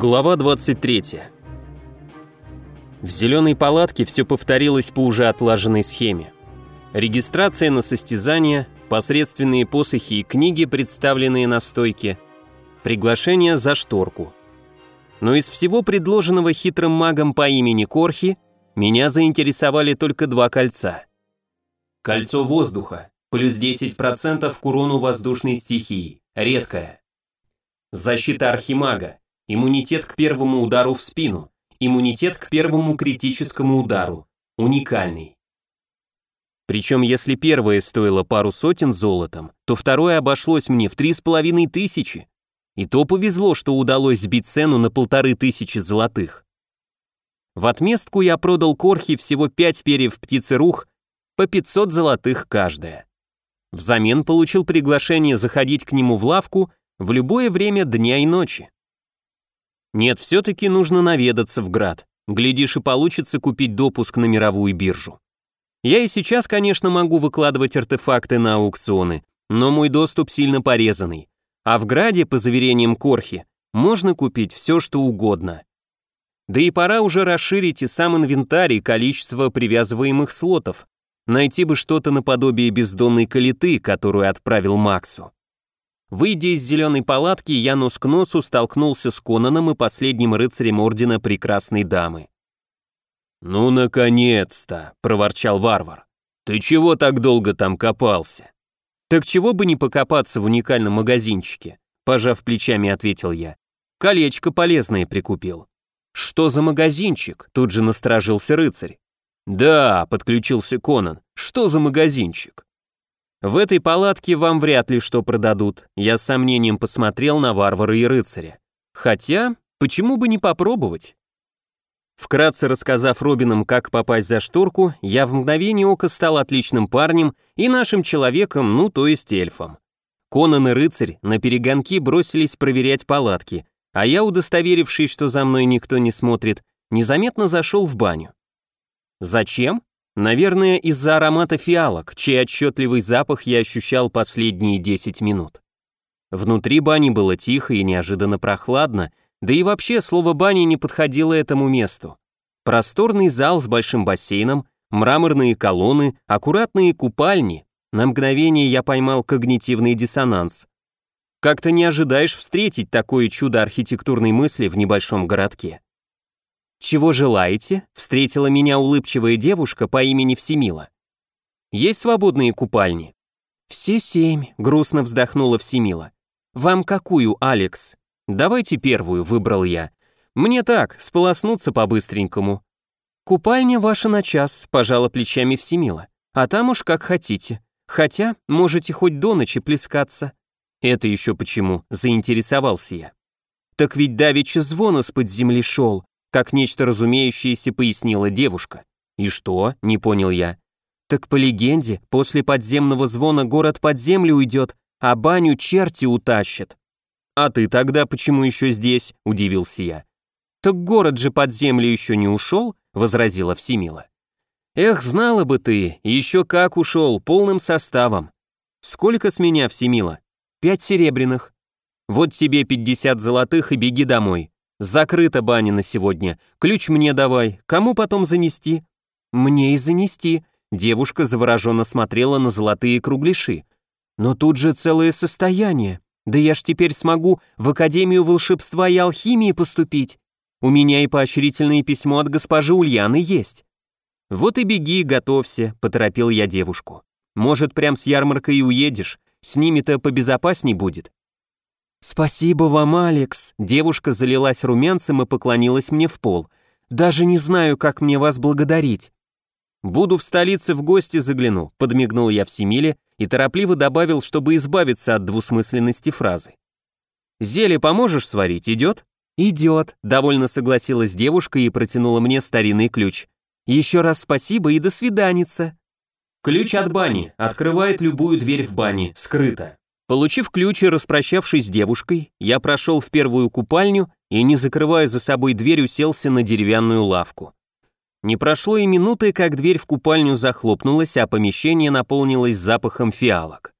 Глава 23. В зеленой палатке все повторилось по уже отлаженной схеме. Регистрация на состязание, посредственные посохи и книги, представленные на стойке, приглашение за шторку. Но из всего предложенного хитрым магом по имени Корхи меня заинтересовали только два кольца. Кольцо воздуха, плюс 10% к урону воздушной стихии, редкое. Защита архимага, Иммунитет к первому удару в спину. Иммунитет к первому критическому удару. Уникальный. Причем если первое стоило пару сотен золотом, то второе обошлось мне в три с половиной тысячи. И то повезло, что удалось сбить цену на полторы тысячи золотых. В отместку я продал Корхи всего пять перьев птицы рух по 500 золотых каждая. Взамен получил приглашение заходить к нему в лавку в любое время дня и ночи. Нет, все-таки нужно наведаться в град. Глядишь, и получится купить допуск на мировую биржу. Я и сейчас, конечно, могу выкладывать артефакты на аукционы, но мой доступ сильно порезанный. А в граде, по заверениям Корхи, можно купить все, что угодно. Да и пора уже расширить и сам инвентарь и количество привязываемых слотов. Найти бы что-то наподобие бездонной калиты, которую отправил Максу. Выйдя из зеленой палатки, я нос к носу столкнулся с Конаном и последним рыцарем Ордена Прекрасной Дамы. «Ну, наконец-то!» — проворчал варвар. «Ты чего так долго там копался?» «Так чего бы не покопаться в уникальном магазинчике?» Пожав плечами, ответил я. «Колечко полезное прикупил». «Что за магазинчик?» Тут же насторожился рыцарь. «Да», — подключился Конан, — «что за магазинчик?» В этой палатке вам вряд ли что продадут. Я с сомнением посмотрел на варвара и рыцаря. Хотя, почему бы не попробовать? Вкратце рассказав Робинам, как попасть за шторку, я в мгновение ока стал отличным парнем и нашим человеком, ну то есть эльфом. Конан и рыцарь на перегонки бросились проверять палатки, а я, удостоверившись, что за мной никто не смотрит, незаметно зашел в баню. Зачем? Наверное, из-за аромата фиалок, чей отчетливый запах я ощущал последние 10 минут. Внутри бани было тихо и неожиданно прохладно, да и вообще слово «бани» не подходило этому месту. Просторный зал с большим бассейном, мраморные колонны, аккуратные купальни. На мгновение я поймал когнитивный диссонанс. Как-то не ожидаешь встретить такое чудо архитектурной мысли в небольшом городке. «Чего желаете?» — встретила меня улыбчивая девушка по имени Всемила. «Есть свободные купальни?» «Все семь», — грустно вздохнула Всемила. «Вам какую, Алекс?» «Давайте первую», — выбрал я. «Мне так, сполоснуться по-быстренькому». «Купальня ваша на час», — пожала плечами Всемила. «А там уж как хотите. Хотя, можете хоть до ночи плескаться». «Это еще почему?» — заинтересовался я. «Так ведь давеча звон из-под земли шел, как нечто разумеющееся пояснила девушка. «И что?» — не понял я. «Так по легенде, после подземного звона город под землю уйдет, а баню черти утащат». «А ты тогда почему еще здесь?» — удивился я. «Так город же под землю еще не ушел?» — возразила Всемила. «Эх, знала бы ты, еще как ушел, полным составом. Сколько с меня, Всемила? Пять серебряных. Вот тебе пятьдесят золотых и беги домой. Закрыта баня на сегодня. Ключ мне давай. Кому потом занести? Мне и занести. Девушка завороженно смотрела на золотые кругляши. Но тут же целое состояние. Да я ж теперь смогу в Академию волшебства и алхимии поступить. У меня и поощрительное письмо от госпожи Ульяны есть. Вот и беги, готовься, поторопил я девушку. Может, прям с ярмаркой и уедешь, с ними-то побезопасней будет. «Спасибо вам, Алекс!» Девушка залилась румянцем и поклонилась мне в пол. «Даже не знаю, как мне вас благодарить». «Буду в столице в гости загляну», — подмигнул я в Семиле и торопливо добавил, чтобы избавиться от двусмысленности фразы. «Зелье поможешь сварить, идет?» «Идет», — довольно согласилась девушка и протянула мне старинный ключ. «Еще раз спасибо и до свиданица». Ключ от бани. Открывает любую дверь в бане. Скрыто. Получив ключ и распрощавшись с девушкой, я прошел в первую купальню и, не закрывая за собой дверь, уселся на деревянную лавку. Не прошло и минуты, как дверь в купальню захлопнулась, а помещение наполнилось запахом фиалок.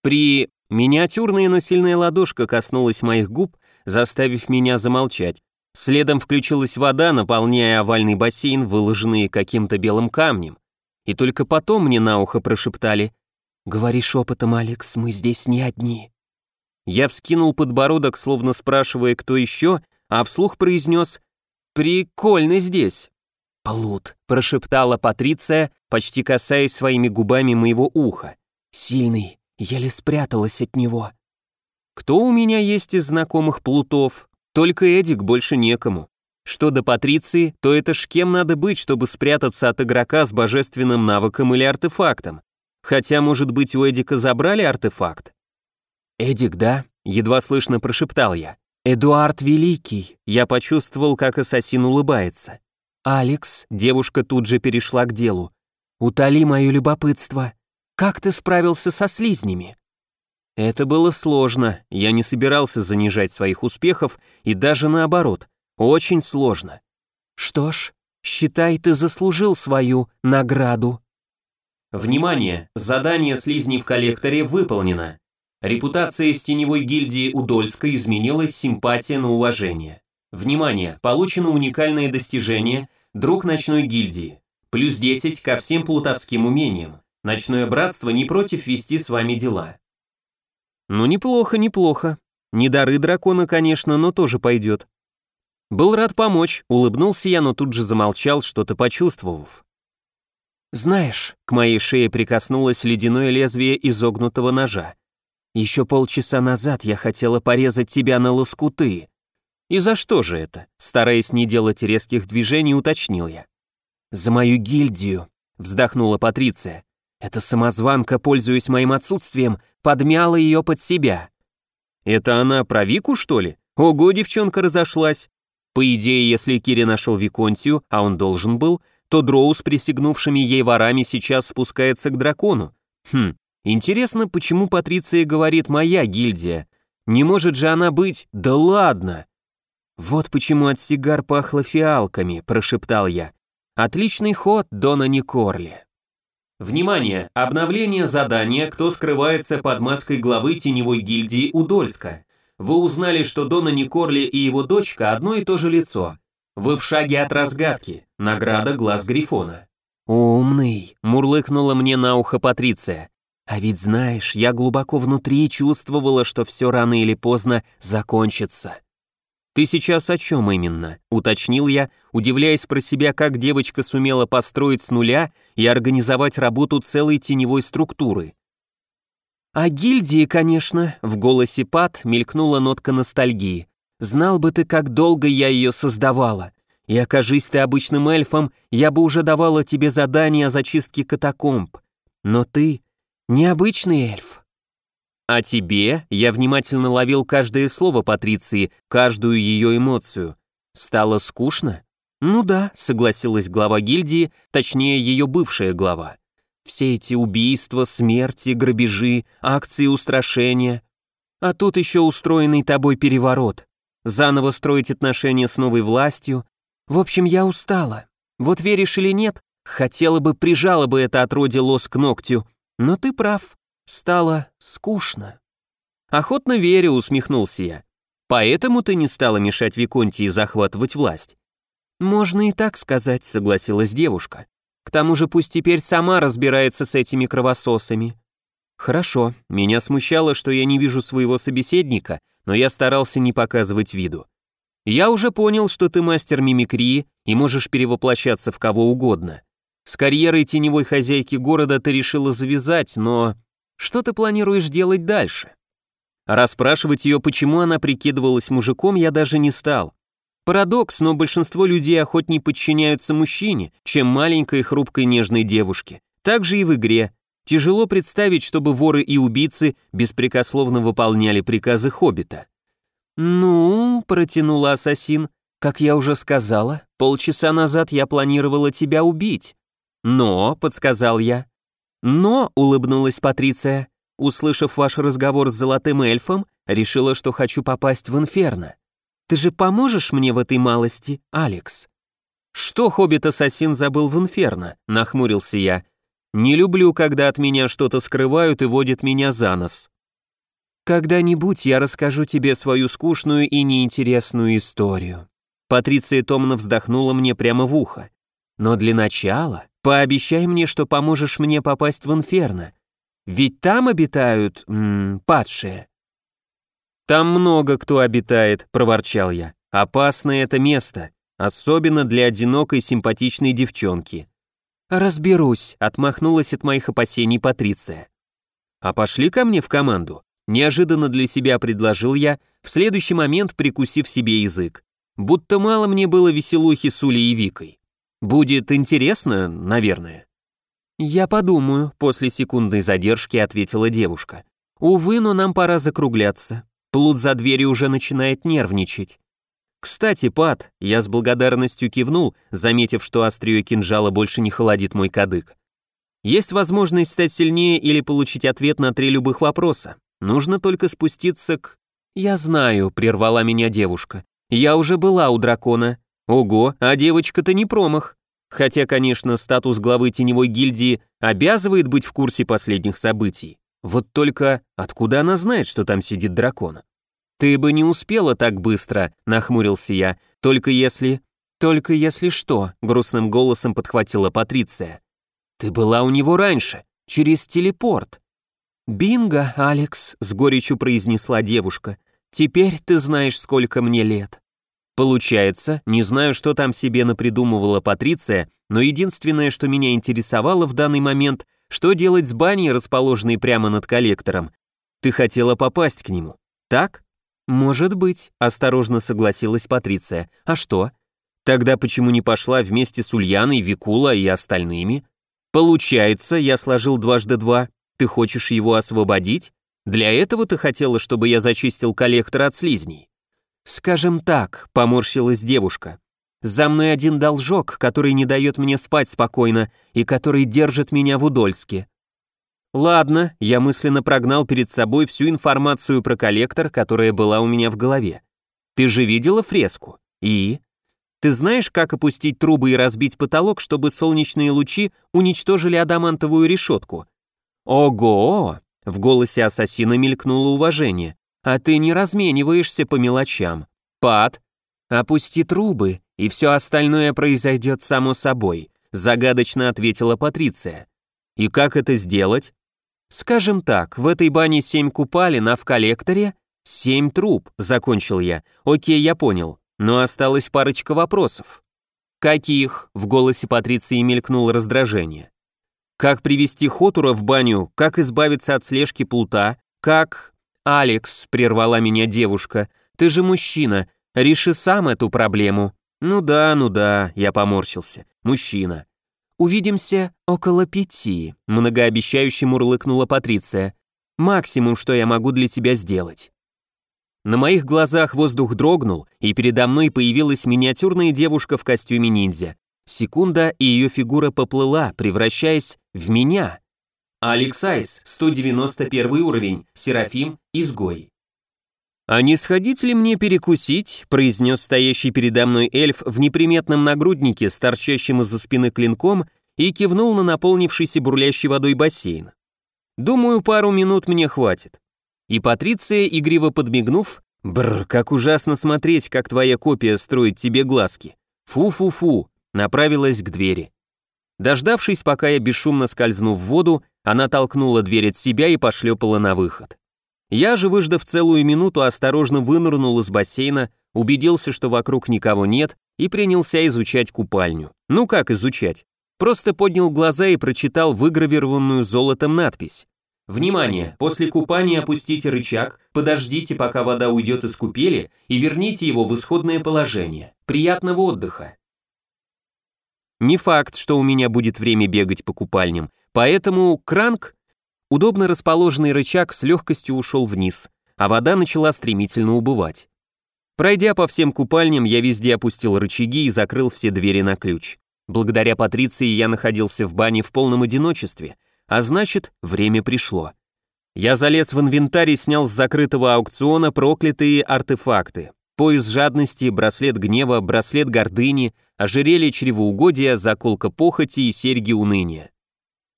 При миниатюрная, но сильная ладошка коснулась моих губ, заставив меня замолчать, Следом включилась вода, наполняя овальный бассейн, выложенный каким-то белым камнем. И только потом мне на ухо прошептали «Говори шепотом, Алекс, мы здесь не одни». Я вскинул подбородок, словно спрашивая, кто еще, а вслух произнес «Прикольно здесь». «Плут», — прошептала Патриция, почти касаясь своими губами моего уха. «Сильный, еле спряталась от него». «Кто у меня есть из знакомых плутов? Только Эдик, больше некому. Что до Патриции, то это ж кем надо быть, чтобы спрятаться от игрока с божественным навыком или артефактом. Хотя, может быть, у Эдика забрали артефакт? «Эдик, да?» — едва слышно прошептал я. «Эдуард Великий!» Я почувствовал, как ассасин улыбается. «Алекс», — девушка тут же перешла к делу. «Утоли мое любопытство. Как ты справился со слизнями?» Это было сложно, я не собирался занижать своих успехов, и даже наоборот, очень сложно. Что ж, считай, ты заслужил свою награду. Внимание! Задание слизней в коллекторе выполнено. Репутация из теневой гильдии Удольска изменилась, симпатия на уважение. Внимание! Получено уникальное достижение «Друг ночной гильдии». Плюс 10 ко всем плутовским умениям. Ночное братство не против вести с вами дела. Ну неплохо, неплохо. Не дары дракона, конечно, но тоже пойдет. Был рад помочь, улыбнулся я, но тут же замолчал, что-то почувствовав. Знаешь, к моей шее прикоснулось ледяное лезвие изогнутого ножа. Еще полчаса назад я хотела порезать тебя на лоскуты. И за что же это? Стараясь не делать резких движений, уточнил я. За мою гильдию, вздохнула Патриция. Эта самозванка, пользуясь моим отсутствием, подмяла ее под себя. Это она про Вику, что ли? Ого, девчонка разошлась. По идее, если Кири нашел Виконтию, а он должен был, то Дроу с присягнувшими ей ворами сейчас спускается к дракону. Хм, Интересно, почему Патриция говорит «моя гильдия»? Не может же она быть «да ладно». «Вот почему от сигар пахло фиалками», – прошептал я. «Отличный ход, Дона Никорли». Внимание! Обновление задания «Кто скрывается под маской главы теневой гильдии Удольска». Вы узнали, что Дона Никорли и его дочка одно и то же лицо. Вы в шаге от разгадки. Награда Глаз Грифона. «Умный», – мурлыкнула мне на ухо Патриция. А ведь знаешь, я глубоко внутри чувствовала, что все рано или поздно закончится. «Ты сейчас о чем именно?» — уточнил я, удивляясь про себя, как девочка сумела построить с нуля и организовать работу целой теневой структуры. «О гильдии, конечно», — в голосе Пат мелькнула нотка ностальгии. «Знал бы ты, как долго я ее создавала. И окажись ты обычным эльфом, я бы уже давала тебе задание о зачистке катакомб. Но ты Необычный эльф. А тебе, я внимательно ловил каждое слово Патриции, каждую ее эмоцию. Стало скучно? Ну да, согласилась глава гильдии, точнее ее бывшая глава. Все эти убийства, смерти, грабежи, акции устрашения. А тут еще устроенный тобой переворот. Заново строить отношения с новой властью. В общем, я устала. Вот веришь или нет, хотела бы прижала бы это отродье лос к ногтю, но ты прав, стало скучно. Охотно верю, усмехнулся я. Поэтому ты не стала мешать Виконтии захватывать власть. Можно и так сказать, согласилась девушка. К тому же пусть теперь сама разбирается с этими кровососами. Хорошо, меня смущало, что я не вижу своего собеседника, но я старался не показывать виду. Я уже понял, что ты мастер мимикрии и можешь перевоплощаться в кого угодно. С карьерой теневой хозяйки города ты решила завязать, но что ты планируешь делать дальше? Расспрашивать ее, почему она прикидывалась мужиком, я даже не стал. Парадокс, но большинство людей охотнее подчиняются мужчине, чем маленькой хрупкой нежной девушке. Так же и в игре. Тяжело представить, чтобы воры и убийцы беспрекословно выполняли приказы Хоббита. «Ну», — протянула ассасин, — «как я уже сказала, полчаса назад я планировала тебя убить. «Но», — подсказал я. «Но», — улыбнулась Патриция, услышав ваш разговор с золотым эльфом, решила, что хочу попасть в инферно. Ты же поможешь мне в этой малости, Алекс?» «Что хоббит-ассасин забыл в инферно?» — нахмурился я. «Не люблю, когда от меня что-то скрывают и водят меня за нос». «Когда-нибудь я расскажу тебе свою скучную и неинтересную историю», Патриция томно вздохнула мне прямо в ухо. Но для начала пообещай мне, что поможешь мне попасть в инферно. Ведь там обитают, м -м, падшие. Там много кто обитает, проворчал я. Опасное это место, особенно для одинокой симпатичной девчонки. Разберусь, отмахнулась от моих опасений Патриция. А пошли ко мне в команду. Неожиданно для себя предложил я, в следующий момент прикусив себе язык. Будто мало мне было веселухи с Улей и Викой. Будет интересно, наверное. «Я подумаю», — после секундной задержки ответила девушка. «Увы, но нам пора закругляться. Плут за дверью уже начинает нервничать». «Кстати, Пат», — я с благодарностью кивнул, заметив, что острие кинжала больше не холодит мой кадык. «Есть возможность стать сильнее или получить ответ на три любых вопроса. Нужно только спуститься к...» «Я знаю», — прервала меня девушка. «Я уже была у дракона. Ого, а девочка-то не промах. Хотя, конечно, статус главы теневой гильдии обязывает быть в курсе последних событий. Вот только откуда она знает, что там сидит дракон? «Ты бы не успела так быстро», — нахмурился я, «только если...» «Только если что», — грустным голосом подхватила Патриция. «Ты была у него раньше, через телепорт». «Бинго, Алекс», — с горечью произнесла девушка. «Теперь ты знаешь, сколько мне лет». Получается, не знаю, что там себе напридумывала Патриция, но единственное, что меня интересовало в данный момент, что делать с баней, расположенной прямо над коллектором. Ты хотела попасть к нему, так? Может быть, осторожно согласилась Патриция. А что? Тогда почему не пошла вместе с Ульяной, Викула и остальными? Получается, я сложил дважды два. Ты хочешь его освободить? Для этого ты хотела, чтобы я зачистил коллектор от слизней? «Скажем так», — поморщилась девушка. «За мной один должок, который не дает мне спать спокойно и который держит меня в Удольске». Ладно, я мысленно прогнал перед собой всю информацию про коллектор, которая была у меня в голове. Ты же видела фреску? И? Ты знаешь, как опустить трубы и разбить потолок, чтобы солнечные лучи уничтожили адамантовую решетку? Ого! В голосе ассасина мелькнуло уважение. А ты не размениваешься по мелочам. Пад, опусти трубы, и все остальное произойдет само собой, загадочно ответила Патриция. И как это сделать? Скажем так, в этой бане семь купалин, а в коллекторе семь труб, закончил я. Окей, я понял. Но осталась парочка вопросов. Каких? В голосе Патриции мелькнуло раздражение. Как привести Хотура в баню, как избавиться от слежки плута, как... «Алекс», — прервала меня девушка, — «ты же мужчина, реши сам эту проблему». «Ну да, ну да», — я поморщился, — «мужчина». «Увидимся около пяти», — многообещающе мурлыкнула Патриция. «Максимум, что я могу для тебя сделать». На моих глазах воздух дрогнул, и передо мной появилась миниатюрная девушка в костюме ниндзя. Секунда, и ее фигура поплыла, превращаясь в меня. Алекс Айс, 191 уровень, Серафим, изгой. «А не сходить ли мне перекусить?» – произнес стоящий передо мной эльф в неприметном нагруднике с торчащим из-за спины клинком и кивнул на наполнившийся бурлящей водой бассейн. «Думаю, пару минут мне хватит». И Патриция, игриво подмигнув, «Бррр, как ужасно смотреть, как твоя копия строит тебе глазки. Фу-фу-фу», направилась к двери. Дождавшись, пока я бесшумно скользну в воду, она толкнула дверь от себя и пошлепала на выход. Я же, выждав целую минуту, осторожно вынырнул из бассейна, убедился, что вокруг никого нет, и принялся изучать купальню. Ну как изучать? Просто поднял глаза и прочитал выгравированную золотом надпись. Внимание! После купания опустите рычаг, подождите, пока вода уйдет из купели, и верните его в исходное положение. Приятного отдыха! Не факт, что у меня будет время бегать по купальням, поэтому кранк, удобно расположенный рычаг, с легкостью ушел вниз, а вода начала стремительно убывать. Пройдя по всем купальням, я везде опустил рычаги и закрыл все двери на ключ. Благодаря Патриции я находился в бане в полном одиночестве, а значит, время пришло. Я залез в инвентарь и снял с закрытого аукциона проклятые артефакты. Пояс жадности, браслет гнева, браслет гордыни, ожерелье чревоугодия, заколка похоти и серьги уныния.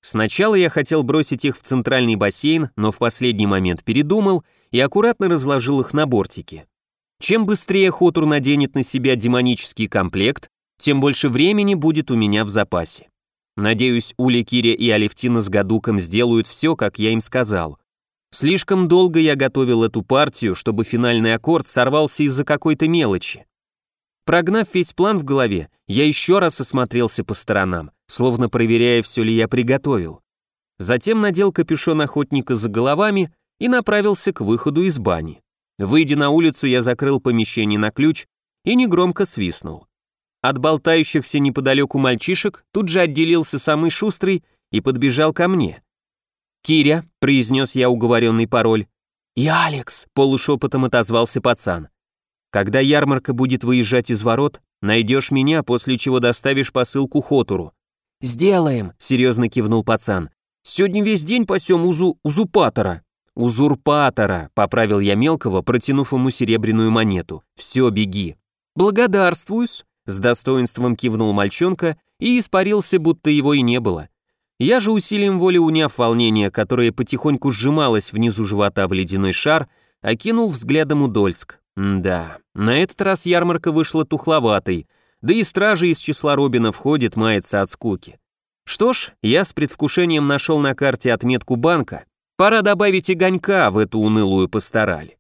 Сначала я хотел бросить их в центральный бассейн, но в последний момент передумал и аккуратно разложил их на бортике. Чем быстрее Хотур наденет на себя демонический комплект, тем больше времени будет у меня в запасе. Надеюсь, Уля, Киря и Алевтина с Гадуком сделают все, как я им сказал. Слишком долго я готовил эту партию, чтобы финальный аккорд сорвался из-за какой-то мелочи. Прогнав весь план в голове, я еще раз осмотрелся по сторонам, словно проверяя, все ли я приготовил. Затем надел капюшон охотника за головами и направился к выходу из бани. Выйдя на улицу, я закрыл помещение на ключ и негромко свистнул. От болтающихся неподалеку мальчишек тут же отделился самый шустрый и подбежал ко мне. «Киря», — произнес я уговоренный пароль. «И Алекс», — полушепотом отозвался пацан. «Когда ярмарка будет выезжать из ворот, найдешь меня, после чего доставишь посылку Хотуру». «Сделаем», — серьезно кивнул пацан. «Сегодня весь день пасем узу... узупатора». «Узурпатора», — поправил я мелкого, протянув ему серебряную монету. «Все, беги». «Благодарствуюсь», с достоинством кивнул мальчонка и испарился, будто его и не было. Я же усилием воли уняв волнение, которое потихоньку сжималось внизу живота в ледяной шар, окинул взглядом Удольск. Да, на этот раз ярмарка вышла тухловатой, да и стражи из числа Робина входит, мается от скуки. Что ж, я с предвкушением нашел на карте отметку банка, пора добавить огонька в эту унылую постараль.